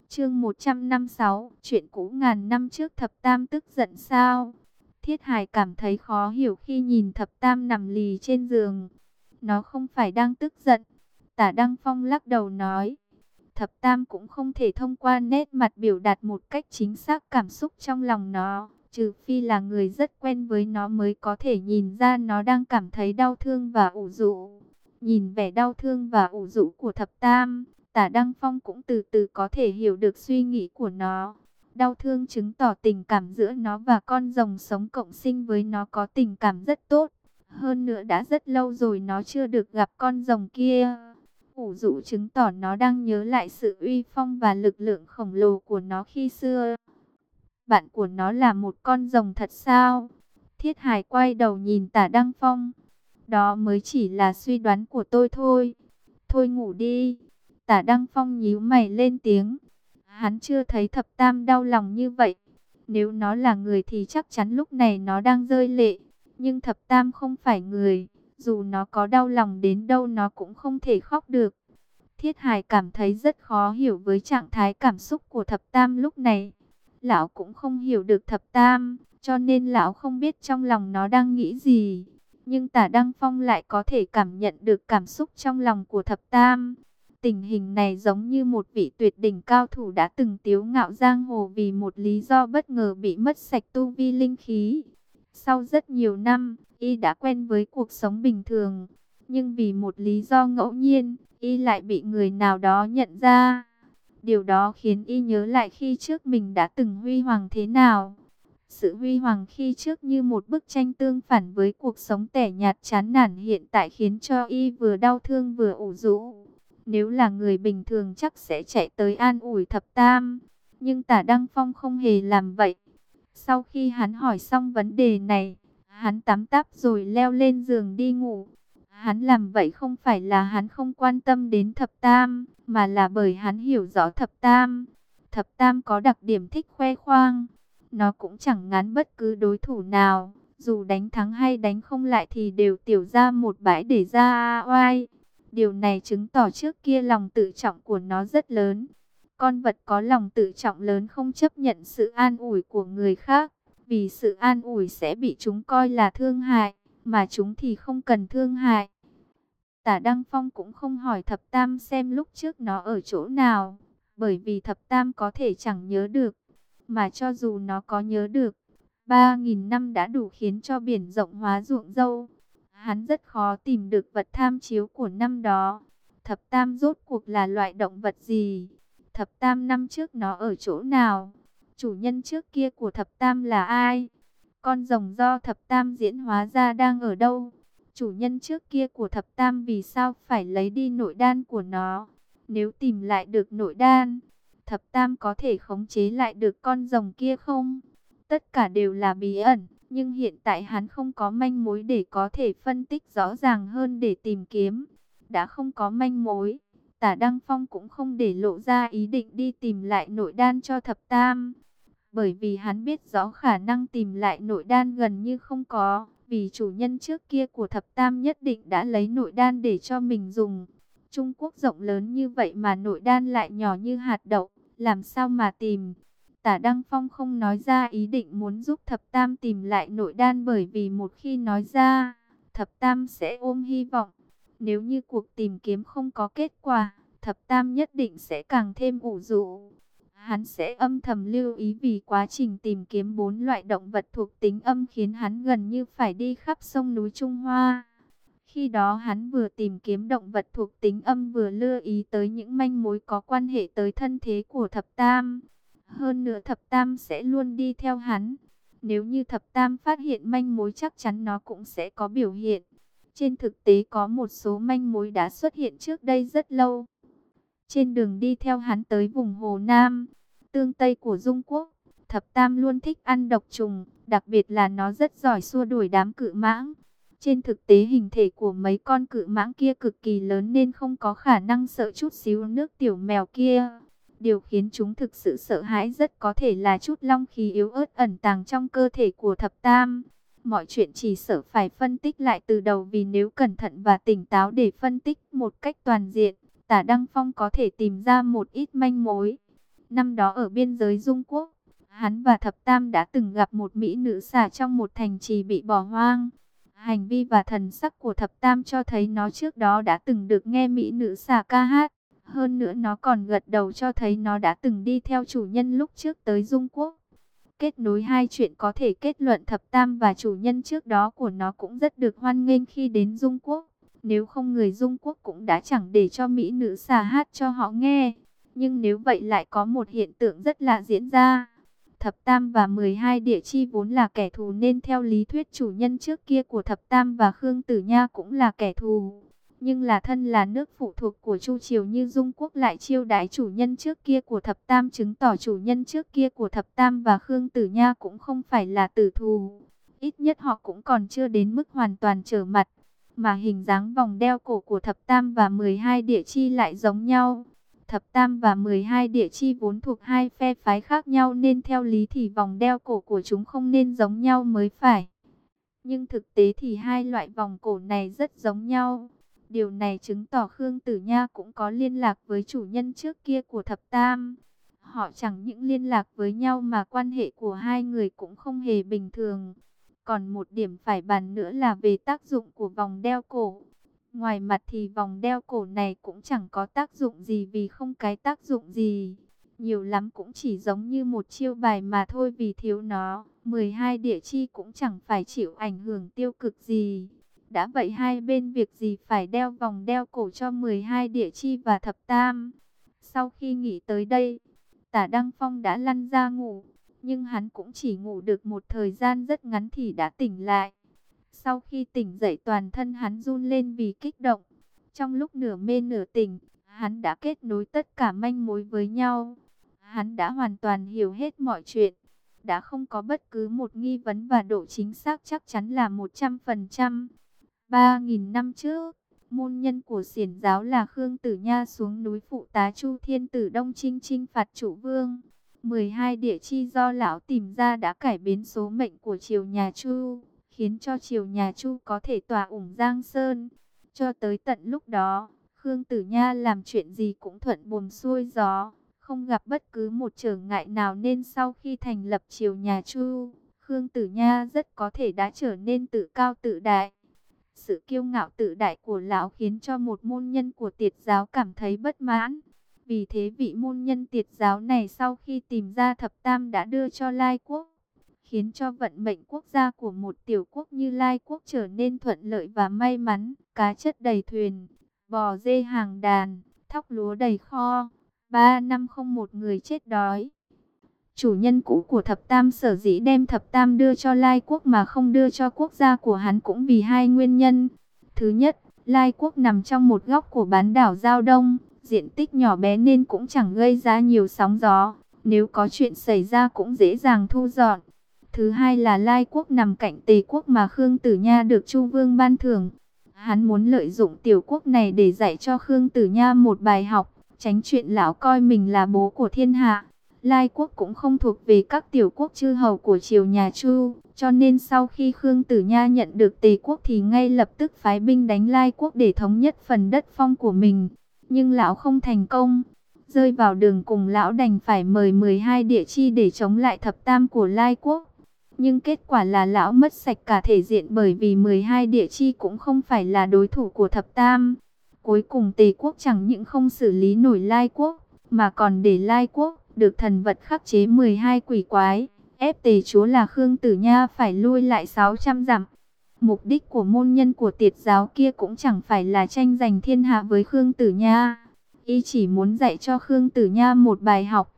Chương 156, chuyện cũ ngàn năm trước Thập Tam tức giận sao? Thiết Hải cảm thấy khó hiểu khi nhìn Thập Tam nằm lì trên giường. Nó không phải đang tức giận. Tả Đăng Phong lắc đầu nói. Thập Tam cũng không thể thông qua nét mặt biểu đạt một cách chính xác cảm xúc trong lòng nó. Trừ phi là người rất quen với nó mới có thể nhìn ra nó đang cảm thấy đau thương và ủ rũ. Nhìn vẻ đau thương và ủ rũ của Thập Tam, Tả Đăng Phong cũng từ từ có thể hiểu được suy nghĩ của nó. Đau thương chứng tỏ tình cảm giữa nó và con rồng sống cộng sinh với nó có tình cảm rất tốt. Hơn nữa đã rất lâu rồi nó chưa được gặp con rồng kia. Ủ rũ chứng tỏ nó đang nhớ lại sự uy phong và lực lượng khổng lồ của nó khi xưa. Bạn của nó là một con rồng thật sao? Thiết Hải quay đầu nhìn tả Đăng Phong. Đó mới chỉ là suy đoán của tôi thôi. Thôi ngủ đi. Tả Đăng Phong nhíu mày lên tiếng. Hắn chưa thấy thập tam đau lòng như vậy. Nếu nó là người thì chắc chắn lúc này nó đang rơi lệ. Nhưng thập tam không phải người. Dù nó có đau lòng đến đâu nó cũng không thể khóc được. Thiết Hải cảm thấy rất khó hiểu với trạng thái cảm xúc của thập tam lúc này. Lão cũng không hiểu được thập tam, cho nên lão không biết trong lòng nó đang nghĩ gì. Nhưng tả Đăng Phong lại có thể cảm nhận được cảm xúc trong lòng của thập tam. Tình hình này giống như một vị tuyệt đỉnh cao thủ đã từng tiếu ngạo giang hồ vì một lý do bất ngờ bị mất sạch tu vi linh khí. Sau rất nhiều năm, y đã quen với cuộc sống bình thường. Nhưng vì một lý do ngẫu nhiên, y lại bị người nào đó nhận ra. Điều đó khiến y nhớ lại khi trước mình đã từng huy hoàng thế nào. Sự huy hoàng khi trước như một bức tranh tương phản với cuộc sống tẻ nhạt chán nản hiện tại khiến cho y vừa đau thương vừa ủ rũ. Nếu là người bình thường chắc sẽ chạy tới an ủi thập tam. Nhưng tả Đăng Phong không hề làm vậy. Sau khi hắn hỏi xong vấn đề này, hắn tắm táp rồi leo lên giường đi ngủ. Hắn làm vậy không phải là hắn không quan tâm đến thập tam, mà là bởi hắn hiểu rõ thập tam. Thập tam có đặc điểm thích khoe khoang. Nó cũng chẳng ngán bất cứ đối thủ nào. Dù đánh thắng hay đánh không lại thì đều tiểu ra một bãi để ra oai. Điều này chứng tỏ trước kia lòng tự trọng của nó rất lớn. Con vật có lòng tự trọng lớn không chấp nhận sự an ủi của người khác. Vì sự an ủi sẽ bị chúng coi là thương hại, mà chúng thì không cần thương hại. Tả Đăng Phong cũng không hỏi thập tam xem lúc trước nó ở chỗ nào, bởi vì thập tam có thể chẳng nhớ được, mà cho dù nó có nhớ được, 3.000 năm đã đủ khiến cho biển rộng hóa ruộng dâu. Hắn rất khó tìm được vật tham chiếu của năm đó. Thập tam rốt cuộc là loại động vật gì? Thập tam năm trước nó ở chỗ nào? Chủ nhân trước kia của thập tam là ai? Con rồng do thập tam diễn hóa ra đang ở đâu? Chủ nhân trước kia của thập tam vì sao phải lấy đi nội đan của nó? Nếu tìm lại được nội đan, thập tam có thể khống chế lại được con rồng kia không? Tất cả đều là bí ẩn, nhưng hiện tại hắn không có manh mối để có thể phân tích rõ ràng hơn để tìm kiếm. Đã không có manh mối, tả Đăng Phong cũng không để lộ ra ý định đi tìm lại nội đan cho thập tam. Bởi vì hắn biết rõ khả năng tìm lại nội đan gần như không có. Vì chủ nhân trước kia của thập tam nhất định đã lấy nội đan để cho mình dùng. Trung Quốc rộng lớn như vậy mà nội đan lại nhỏ như hạt đậu. Làm sao mà tìm? Tả Đăng Phong không nói ra ý định muốn giúp thập tam tìm lại nội đan bởi vì một khi nói ra, thập tam sẽ ôm hy vọng. Nếu như cuộc tìm kiếm không có kết quả, thập tam nhất định sẽ càng thêm ủ rũ. Hắn sẽ âm thầm lưu ý vì quá trình tìm kiếm bốn loại động vật thuộc tính âm khiến hắn gần như phải đi khắp sông núi Trung Hoa. Khi đó hắn vừa tìm kiếm động vật thuộc tính âm vừa lưu ý tới những manh mối có quan hệ tới thân thế của thập tam. Hơn nữa thập tam sẽ luôn đi theo hắn. Nếu như thập tam phát hiện manh mối chắc chắn nó cũng sẽ có biểu hiện. Trên thực tế có một số manh mối đã xuất hiện trước đây rất lâu. Trên đường đi theo hắn tới vùng Hồ Nam, tương Tây của Dung Quốc, Thập Tam luôn thích ăn độc trùng, đặc biệt là nó rất giỏi xua đuổi đám cự mãng. Trên thực tế hình thể của mấy con cự mãng kia cực kỳ lớn nên không có khả năng sợ chút xíu nước tiểu mèo kia. Điều khiến chúng thực sự sợ hãi rất có thể là chút long khí yếu ớt ẩn tàng trong cơ thể của thập tam. Mọi chuyện chỉ sợ phải phân tích lại từ đầu vì nếu cẩn thận và tỉnh táo để phân tích một cách toàn diện, tả Đăng Phong có thể tìm ra một ít manh mối. Năm đó ở biên giới Dung Quốc, hắn và Thập Tam đã từng gặp một mỹ nữ xà trong một thành trì bị bỏ hoang. Hành vi và thần sắc của Thập Tam cho thấy nó trước đó đã từng được nghe mỹ nữ xà ca hát. Hơn nữa nó còn gật đầu cho thấy nó đã từng đi theo chủ nhân lúc trước tới Dung Quốc. Kết nối hai chuyện có thể kết luận Thập Tam và chủ nhân trước đó của nó cũng rất được hoan nghênh khi đến Dung Quốc. Nếu không người Dung Quốc cũng đã chẳng để cho mỹ nữ xà hát cho họ nghe. Nhưng nếu vậy lại có một hiện tượng rất lạ diễn ra. Thập Tam và 12 địa chi vốn là kẻ thù nên theo lý thuyết chủ nhân trước kia của Thập Tam và Khương Tử Nha cũng là kẻ thù. Nhưng là thân là nước phụ thuộc của Chu Triều như Dung Quốc lại chiêu đãi chủ nhân trước kia của Thập Tam, chứng tỏ chủ nhân trước kia của Thập Tam và Khương Tử Nha cũng không phải là tử thù. Ít nhất họ cũng còn chưa đến mức hoàn toàn trở mặt. Mà hình dáng vòng đeo cổ của Thập Tam và 12 địa chi lại giống nhau. Thập Tam và 12 địa chi vốn thuộc hai phe phái khác nhau nên theo lý thì vòng đeo cổ của chúng không nên giống nhau mới phải. Nhưng thực tế thì hai loại vòng cổ này rất giống nhau. Điều này chứng tỏ Khương Tử Nha cũng có liên lạc với chủ nhân trước kia của Thập Tam. Họ chẳng những liên lạc với nhau mà quan hệ của hai người cũng không hề bình thường. Còn một điểm phải bàn nữa là về tác dụng của vòng đeo cổ. Ngoài mặt thì vòng đeo cổ này cũng chẳng có tác dụng gì vì không cái tác dụng gì. Nhiều lắm cũng chỉ giống như một chiêu bài mà thôi vì thiếu nó. 12 địa chi cũng chẳng phải chịu ảnh hưởng tiêu cực gì. Đã vậy hai bên việc gì phải đeo vòng đeo cổ cho 12 địa chi và thập tam. Sau khi nghỉ tới đây, tả Đăng Phong đã lăn ra ngủ. Nhưng hắn cũng chỉ ngủ được một thời gian rất ngắn thì đã tỉnh lại. Sau khi tỉnh dậy toàn thân hắn run lên vì kích động. Trong lúc nửa mê nửa tỉnh, hắn đã kết nối tất cả manh mối với nhau. Hắn đã hoàn toàn hiểu hết mọi chuyện. Đã không có bất cứ một nghi vấn và độ chính xác chắc chắn là 100%. 3.000 năm trước, môn nhân của xiển giáo là Khương Tử Nha xuống núi phụ tá Chu Thiên Tử Đông Trinh Trinh phạt chủ vương. 12 địa chi do lão tìm ra đã cải biến số mệnh của triều nhà Chu khiến cho triều nhà Chu có thể tỏa ủng Giang Sơn. Cho tới tận lúc đó, Khương Tử Nha làm chuyện gì cũng thuận buồm xuôi gió, không gặp bất cứ một trở ngại nào nên sau khi thành lập triều nhà Chu, Khương Tử Nha rất có thể đã trở nên tự cao tự đại. Sự kiêu ngạo tự đại của lão khiến cho một môn nhân của tiệt giáo cảm thấy bất mãn. Vì thế vị môn nhân tiệt giáo này sau khi tìm ra thập tam đã đưa cho Lai Quốc khiến cho vận mệnh quốc gia của một tiểu quốc như Lai quốc trở nên thuận lợi và may mắn, cá chất đầy thuyền, bò dê hàng đàn, thóc lúa đầy kho, ba năm không một người chết đói. Chủ nhân cũ của thập tam sở dĩ đem thập tam đưa cho Lai quốc mà không đưa cho quốc gia của hắn cũng vì hai nguyên nhân. Thứ nhất, Lai quốc nằm trong một góc của bán đảo Giao Đông, diện tích nhỏ bé nên cũng chẳng gây ra nhiều sóng gió. Nếu có chuyện xảy ra cũng dễ dàng thu dọn. Thứ hai là Lai quốc nằm cạnh Tề quốc mà Khương Tử Nha được Chu Vương ban thưởng. Hắn muốn lợi dụng tiểu quốc này để dạy cho Khương Tử Nha một bài học, tránh chuyện lão coi mình là bố của thiên hạ. Lai quốc cũng không thuộc về các tiểu quốc chư hầu của triều nhà Chu, cho nên sau khi Khương Tử Nha nhận được Tề quốc thì ngay lập tức phái binh đánh Lai quốc để thống nhất phần đất phong của mình. Nhưng lão không thành công, rơi vào đường cùng lão đành phải mời 12 địa chi để chống lại thập tam của Lai quốc. Nhưng kết quả là lão mất sạch cả thể diện bởi vì 12 địa chi cũng không phải là đối thủ của thập tam. Cuối cùng tề quốc chẳng những không xử lý nổi lai quốc, mà còn để lai quốc được thần vật khắc chế 12 quỷ quái. Ép tề chúa là Khương Tử Nha phải lui lại 600 dặm. Mục đích của môn nhân của tiệt giáo kia cũng chẳng phải là tranh giành thiên hạ với Khương Tử Nha. Y chỉ muốn dạy cho Khương Tử Nha một bài học.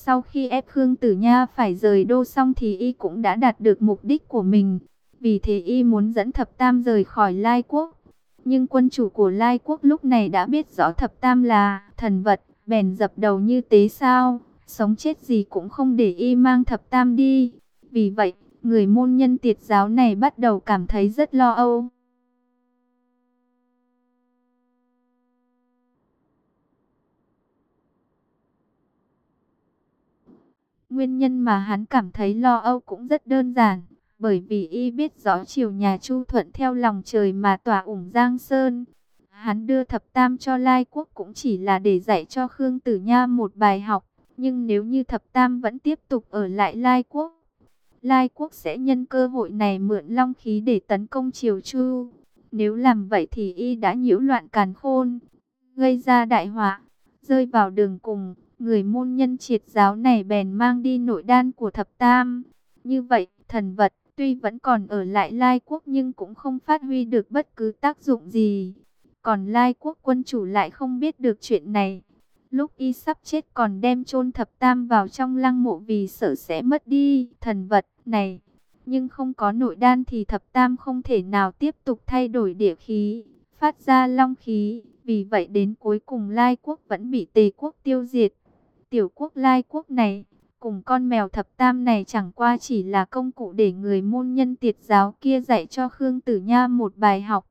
Sau khi ép Khương Tử Nha phải rời đô xong thì y cũng đã đạt được mục đích của mình. Vì thế y muốn dẫn Thập Tam rời khỏi Lai Quốc. Nhưng quân chủ của Lai Quốc lúc này đã biết rõ Thập Tam là thần vật, bèn dập đầu như tế sao. Sống chết gì cũng không để y mang Thập Tam đi. Vì vậy, người môn nhân tiệt giáo này bắt đầu cảm thấy rất lo âu. Nguyên nhân mà hắn cảm thấy lo âu cũng rất đơn giản, bởi vì y biết rõ chiều nhà Chu thuận theo lòng trời mà tỏa ủng Giang Sơn. Hắn đưa thập tam cho Lai Quốc cũng chỉ là để dạy cho Khương Tử Nha một bài học, nhưng nếu như thập tam vẫn tiếp tục ở lại Lai Quốc, Lai Quốc sẽ nhân cơ hội này mượn long khí để tấn công triều Chu. Nếu làm vậy thì y đã nhiễu loạn càn khôn, gây ra đại họa, rơi vào đường cùng người môn nhân triệt giáo này bèn mang đi nội đan của thập tam. Như vậy, thần vật tuy vẫn còn ở lại Lai quốc nhưng cũng không phát huy được bất cứ tác dụng gì. Còn Lai quốc quân chủ lại không biết được chuyện này. Lúc y sắp chết còn đem chôn thập tam vào trong lăng mộ vì sợ sẽ mất đi thần vật này. Nhưng không có nội đan thì thập tam không thể nào tiếp tục thay đổi địa khí, phát ra long khí. Vì vậy đến cuối cùng Lai quốc vẫn bị tề quốc tiêu diệt. Tiểu quốc Lai quốc này, cùng con mèo thập tam này chẳng qua chỉ là công cụ để người môn nhân tiệt giáo kia dạy cho Khương Tử Nha một bài học.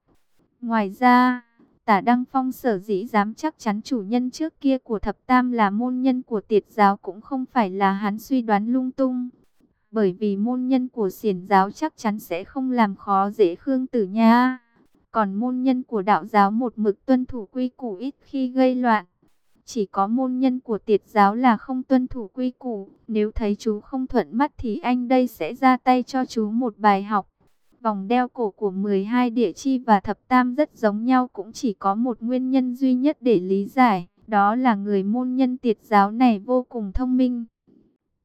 Ngoài ra, tả Đăng Phong sở dĩ dám chắc chắn chủ nhân trước kia của thập tam là môn nhân của tiệt giáo cũng không phải là hắn suy đoán lung tung. Bởi vì môn nhân của siền giáo chắc chắn sẽ không làm khó dễ Khương Tử Nha. Còn môn nhân của đạo giáo một mực tuân thủ quy củ ít khi gây loạn. Chỉ có môn nhân của tiệt giáo là không tuân thủ quy củ. Nếu thấy chú không thuận mắt thì anh đây sẽ ra tay cho chú một bài học. Vòng đeo cổ của 12 địa chi và thập tam rất giống nhau, cũng chỉ có một nguyên nhân duy nhất để lý giải. Đó là người môn nhân tiệt giáo này vô cùng thông minh.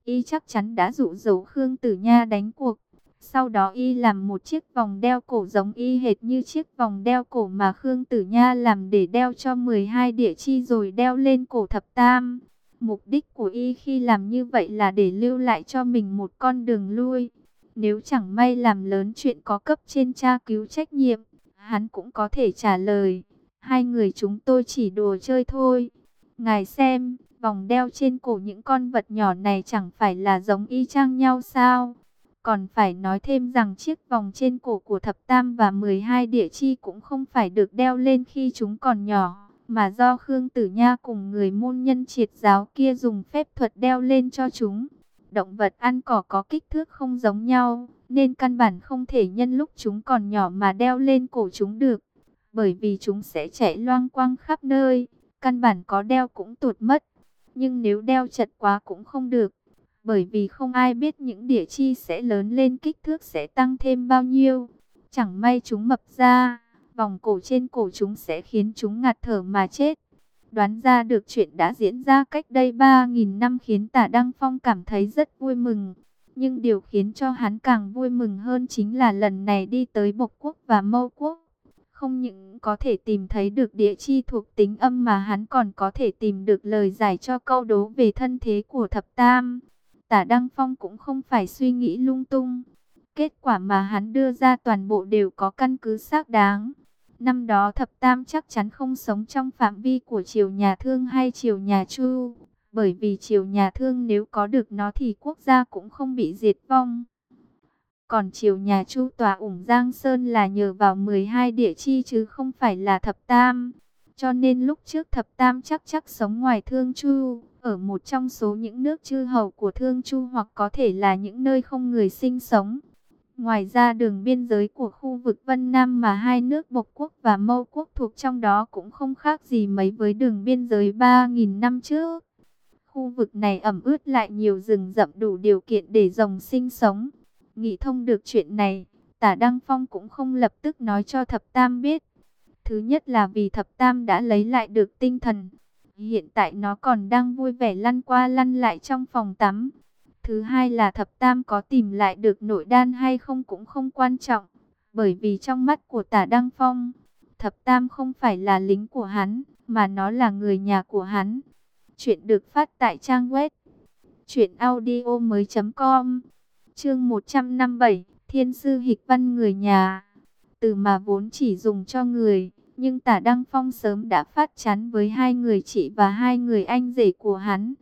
Y chắc chắn đã dụ dỗ Khương Tử Nha đánh cuộc. Sau đó y làm một chiếc vòng đeo cổ giống y hệt như chiếc vòng đeo cổ mà Khương Tử Nha làm để đeo cho 12 địa chi rồi đeo lên cổ thập tam. Mục đích của y khi làm như vậy là để lưu lại cho mình một con đường lui. Nếu chẳng may làm lớn chuyện có cấp trên tra cứu trách nhiệm, hắn cũng có thể trả lời. Hai người chúng tôi chỉ đùa chơi thôi. Ngài xem, vòng đeo trên cổ những con vật nhỏ này chẳng phải là giống y chang nhau sao? Còn phải nói thêm rằng chiếc vòng trên cổ của thập tam và 12 địa chi cũng không phải được đeo lên khi chúng còn nhỏ, mà do Khương Tử Nha cùng người môn nhân triệt giáo kia dùng phép thuật đeo lên cho chúng. Động vật ăn cỏ có kích thước không giống nhau, nên căn bản không thể nhân lúc chúng còn nhỏ mà đeo lên cổ chúng được, bởi vì chúng sẽ chạy loang quang khắp nơi, căn bản có đeo cũng tuột mất. Nhưng nếu đeo chật quá cũng không được bởi vì không ai biết những địa chi sẽ lớn lên kích thước sẽ tăng thêm bao nhiêu. Chẳng may chúng mập ra, vòng cổ trên cổ chúng sẽ khiến chúng ngạt thở mà chết. Đoán ra được chuyện đã diễn ra cách đây 3.000 năm khiến tả Đăng Phong cảm thấy rất vui mừng. Nhưng điều khiến cho hắn càng vui mừng hơn chính là lần này đi tới Bộc Quốc và Mâu Quốc. Không những có thể tìm thấy được địa chi thuộc tính âm mà hắn còn có thể tìm được lời giải cho câu đố về thân thế của thập tam. Tả Đăng Phong cũng không phải suy nghĩ lung tung. Kết quả mà hắn đưa ra toàn bộ đều có căn cứ xác đáng. Năm đó thập tam chắc chắn không sống trong phạm vi của triều nhà thương hay triều nhà chu. Bởi vì triều nhà thương nếu có được nó thì quốc gia cũng không bị diệt vong. Còn triều nhà chu tòa ủng Giang Sơn là nhờ vào 12 địa chi chứ không phải là thập tam. Cho nên lúc trước thập tam chắc chắc sống ngoài thương chu ở một trong số những nước chư hầu của Thương Chu hoặc có thể là những nơi không người sinh sống. Ngoài ra đường biên giới của khu vực Vân Nam mà hai nước Bộc Quốc và Mâu Quốc thuộc trong đó cũng không khác gì mấy với đường biên giới 3.000 năm trước. Khu vực này ẩm ướt lại nhiều rừng rậm đủ điều kiện để rồng sinh sống. Nghĩ thông được chuyện này, tả Đăng Phong cũng không lập tức nói cho Thập Tam biết. Thứ nhất là vì Thập Tam đã lấy lại được tinh thần, Hiện tại nó còn đang vui vẻ lăn qua lăn lại trong phòng tắm. Thứ hai là thập tam có tìm lại được nội đan hay không cũng không quan trọng. Bởi vì trong mắt của tả Đăng Phong, thập tam không phải là lính của hắn, mà nó là người nhà của hắn. Chuyện được phát tại trang web chuyểnaudio.com Chương 157 Thiên sư hịch văn người nhà Từ mà vốn chỉ dùng cho người nhưng tả Đăng Phong sớm đã phát chắn với hai người chị và hai người anh rể của hắn.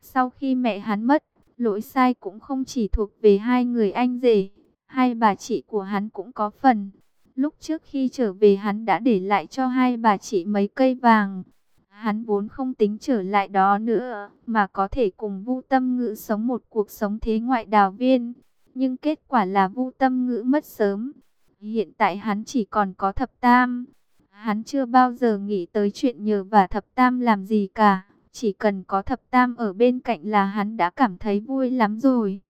Sau khi mẹ hắn mất, lỗi sai cũng không chỉ thuộc về hai người anh rể, hai bà chị của hắn cũng có phần. Lúc trước khi trở về hắn đã để lại cho hai bà chị mấy cây vàng. Hắn vốn không tính trở lại đó nữa, mà có thể cùng Vu Tâm Ngữ sống một cuộc sống thế ngoại đào viên. Nhưng kết quả là Vu Tâm Ngữ mất sớm. Hiện tại hắn chỉ còn có thập tam. Hắn chưa bao giờ nghĩ tới chuyện nhờ và thập tam làm gì cả. Chỉ cần có thập tam ở bên cạnh là hắn đã cảm thấy vui lắm rồi.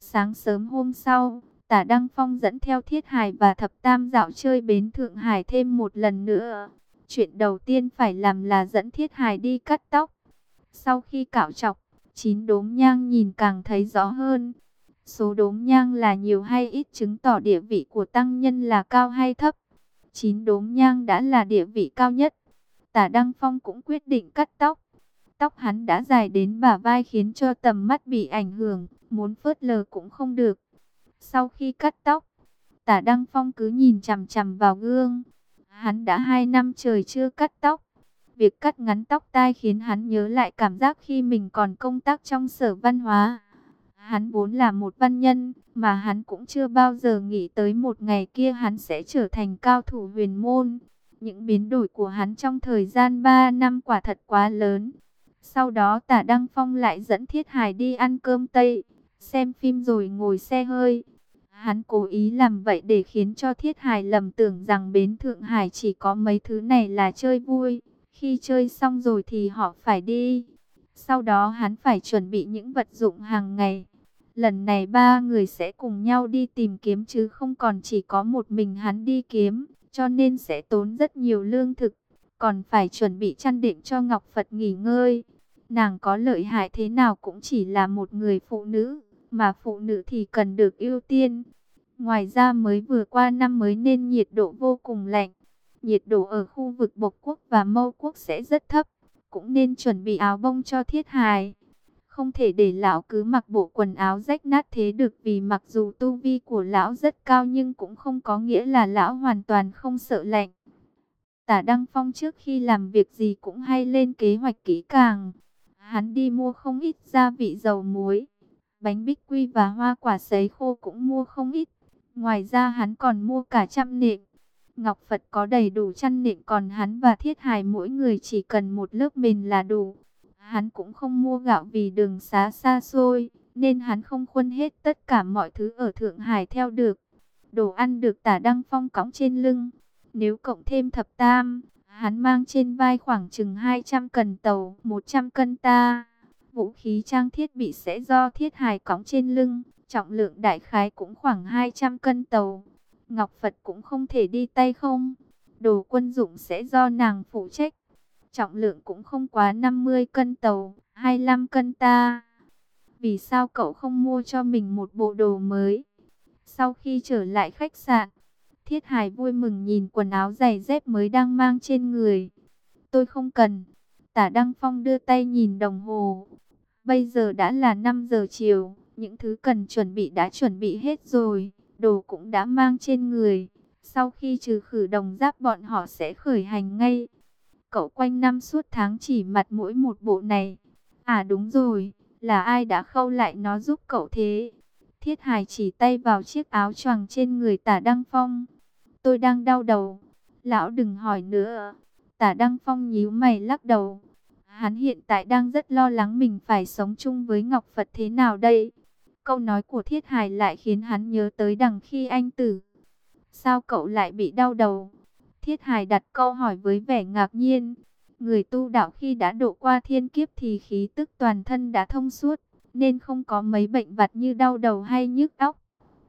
Sáng sớm hôm sau, tả Đăng Phong dẫn theo Thiết Hải và thập tam dạo chơi bến Thượng Hải thêm một lần nữa. Chuyện đầu tiên phải làm là dẫn Thiết Hải đi cắt tóc. Sau khi cạo chọc, chín đốm nhang nhìn càng thấy rõ hơn. Số đốm nhang là nhiều hay ít chứng tỏ địa vị của tăng nhân là cao hay thấp chín đốm nhang đã là địa vị cao nhất. Tả Đăng Phong cũng quyết định cắt tóc. tóc hắn đã dài đến bả vai khiến cho tầm mắt bị ảnh hưởng, muốn phớt lờ cũng không được. Sau khi cắt tóc, tả Đăng Phong cứ nhìn chằm chằm vào gương. Hắn đã hai năm trời chưa cắt tóc. Việc cắt ngắn tóc tai khiến hắn nhớ lại cảm giác khi mình còn công tác trong sở văn hóa. Hắn vốn là một văn nhân, mà hắn cũng chưa bao giờ nghĩ tới một ngày kia hắn sẽ trở thành cao thủ huyền môn. Những biến đổi của hắn trong thời gian 3 năm quả thật quá lớn. Sau đó tả Đăng Phong lại dẫn Thiết Hải đi ăn cơm Tây, xem phim rồi ngồi xe hơi. Hắn cố ý làm vậy để khiến cho Thiết Hải lầm tưởng rằng bến Thượng Hải chỉ có mấy thứ này là chơi vui. Khi chơi xong rồi thì họ phải đi. Sau đó hắn phải chuẩn bị những vật dụng hàng ngày. Lần này ba người sẽ cùng nhau đi tìm kiếm chứ không còn chỉ có một mình hắn đi kiếm, cho nên sẽ tốn rất nhiều lương thực. Còn phải chuẩn bị chăn đệm cho Ngọc Phật nghỉ ngơi. Nàng có lợi hại thế nào cũng chỉ là một người phụ nữ, mà phụ nữ thì cần được ưu tiên. Ngoài ra mới vừa qua năm mới nên nhiệt độ vô cùng lạnh. Nhiệt độ ở khu vực Bộc Quốc và Mâu Quốc sẽ rất thấp. Cũng nên chuẩn bị áo bông cho thiết hài. Không thể để lão cứ mặc bộ quần áo rách nát thế được vì mặc dù tu vi của lão rất cao nhưng cũng không có nghĩa là lão hoàn toàn không sợ lạnh. Tả Đăng Phong trước khi làm việc gì cũng hay lên kế hoạch kỹ càng. Hắn đi mua không ít gia vị dầu muối, bánh bích quy và hoa quả sấy khô cũng mua không ít. Ngoài ra hắn còn mua cả trăm nệm. Ngọc Phật có đầy đủ chăn nệm còn hắn và Thiết Hải mỗi người chỉ cần một lớp mền là đủ. Hắn cũng không mua gạo vì đường xá xa xôi, nên hắn không khuân hết tất cả mọi thứ ở Thượng Hải theo được. Đồ ăn được tả Đăng Phong cõng trên lưng. Nếu cộng thêm thập tam, hắn mang trên vai khoảng chừng 200 cần tàu, 100 cân ta. Vũ khí trang thiết bị sẽ do thiết hài cõng trên lưng, trọng lượng đại khái cũng khoảng 200 cân tàu. Ngọc Phật cũng không thể đi tay không. Đồ quân dụng sẽ do nàng phụ trách. Trọng lượng cũng không quá 50 cân tàu, 25 cân ta. Vì sao cậu không mua cho mình một bộ đồ mới? Sau khi trở lại khách sạn, Thiết Hải vui mừng nhìn quần áo giày dép mới đang mang trên người. Tôi không cần. Tả Đăng Phong đưa tay nhìn đồng hồ. Bây giờ đã là 5 giờ chiều. Những thứ cần chuẩn bị đã chuẩn bị hết rồi. Đồ cũng đã mang trên người. Sau khi trừ khử đồng giáp bọn họ sẽ khởi hành ngay. Cậu quanh năm suốt tháng chỉ mặt mỗi một bộ này. À đúng rồi, là ai đã khâu lại nó giúp cậu thế? Thiết hài chỉ tay vào chiếc áo choàng trên người tả Đăng Phong. Tôi đang đau đầu. Lão đừng hỏi nữa. Tả Đăng Phong nhíu mày lắc đầu. Hắn hiện tại đang rất lo lắng mình phải sống chung với Ngọc Phật thế nào đây. Câu nói của Thiết Hải lại khiến hắn nhớ tới đằng khi anh tử. Sao cậu lại bị đau đầu? Thiết Hải đặt câu hỏi với vẻ ngạc nhiên. Người tu đạo khi đã độ qua thiên kiếp thì khí tức toàn thân đã thông suốt, nên không có mấy bệnh vặt như đau đầu hay nhức óc.